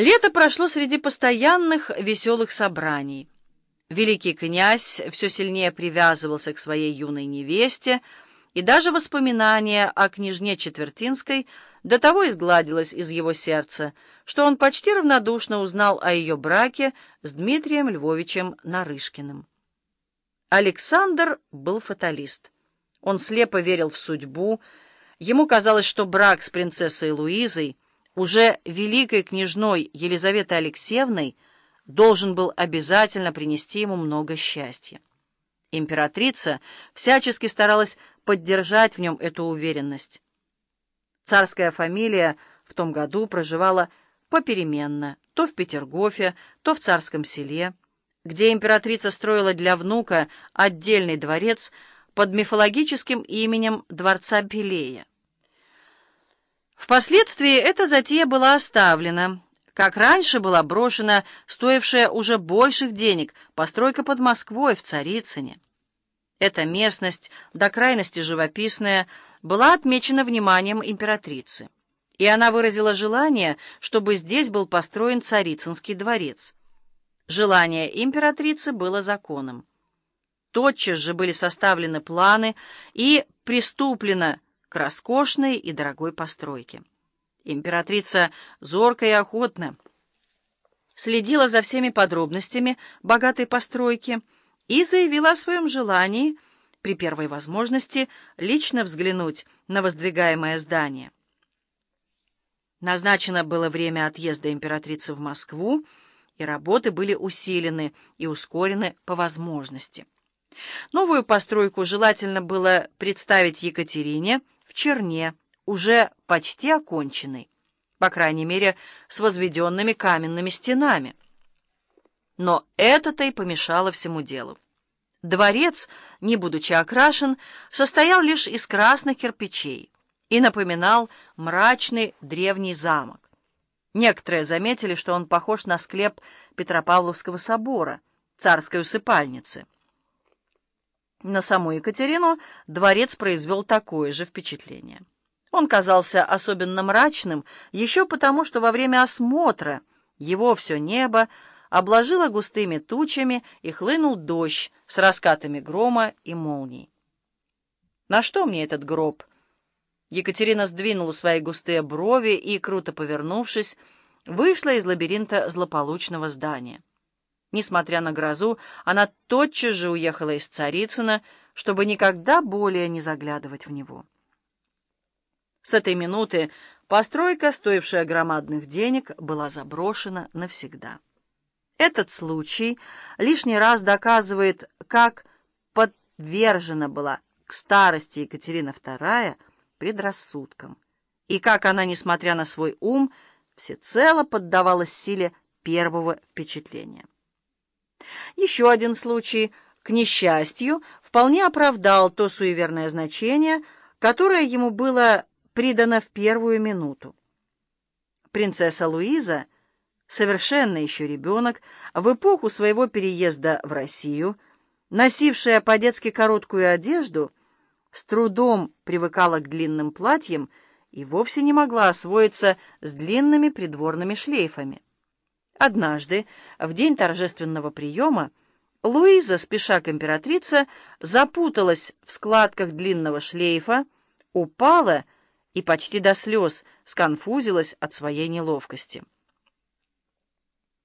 Лето прошло среди постоянных веселых собраний. Великий князь все сильнее привязывался к своей юной невесте, и даже воспоминание о княжне Четвертинской до того изгладилось из его сердца, что он почти равнодушно узнал о ее браке с Дмитрием Львовичем Нарышкиным. Александр был фаталист. Он слепо верил в судьбу. Ему казалось, что брак с принцессой Луизой уже великой княжной Елизаветой Алексеевной должен был обязательно принести ему много счастья. Императрица всячески старалась поддержать в нем эту уверенность. Царская фамилия в том году проживала попеременно, то в Петергофе, то в Царском селе, где императрица строила для внука отдельный дворец под мифологическим именем Дворца Пелея. Впоследствии эта затея была оставлена, как раньше была брошена стоившая уже больших денег постройка под Москвой в Царицыне. Эта местность, до крайности живописная, была отмечена вниманием императрицы, и она выразила желание, чтобы здесь был построен Царицынский дворец. Желание императрицы было законом. Тотчас же были составлены планы и приступлено к роскошной и дорогой постройке. Императрица зорко и охотно следила за всеми подробностями богатой постройки и заявила о своем желании при первой возможности лично взглянуть на воздвигаемое здание. Назначено было время отъезда императрицы в Москву, и работы были усилены и ускорены по возможности. Новую постройку желательно было представить Екатерине в Черне, уже почти оконченный, по крайней мере, с возведенными каменными стенами. Но это-то и помешало всему делу. Дворец, не будучи окрашен, состоял лишь из красных кирпичей и напоминал мрачный древний замок. Некоторые заметили, что он похож на склеп Петропавловского собора, царской усыпальницы. На саму Екатерину дворец произвел такое же впечатление. Он казался особенно мрачным еще потому, что во время осмотра его все небо обложило густыми тучами и хлынул дождь с раскатами грома и молний. «На что мне этот гроб?» Екатерина сдвинула свои густые брови и, круто повернувшись, вышла из лабиринта злополучного здания. Несмотря на грозу, она тотчас же уехала из Царицына, чтобы никогда более не заглядывать в него. С этой минуты постройка, стоившая громадных денег, была заброшена навсегда. Этот случай лишний раз доказывает, как подвержена была к старости Екатерина II предрассудкам, и как она, несмотря на свой ум, всецело поддавалась силе первого впечатления. Еще один случай, к несчастью, вполне оправдал то суеверное значение, которое ему было придано в первую минуту. Принцесса Луиза, совершенно еще ребенок, в эпоху своего переезда в Россию, носившая по-детски короткую одежду, с трудом привыкала к длинным платьям и вовсе не могла освоиться с длинными придворными шлейфами. Однажды, в день торжественного приема, Луиза, спеша к императрице, запуталась в складках длинного шлейфа, упала и почти до слез сконфузилась от своей неловкости.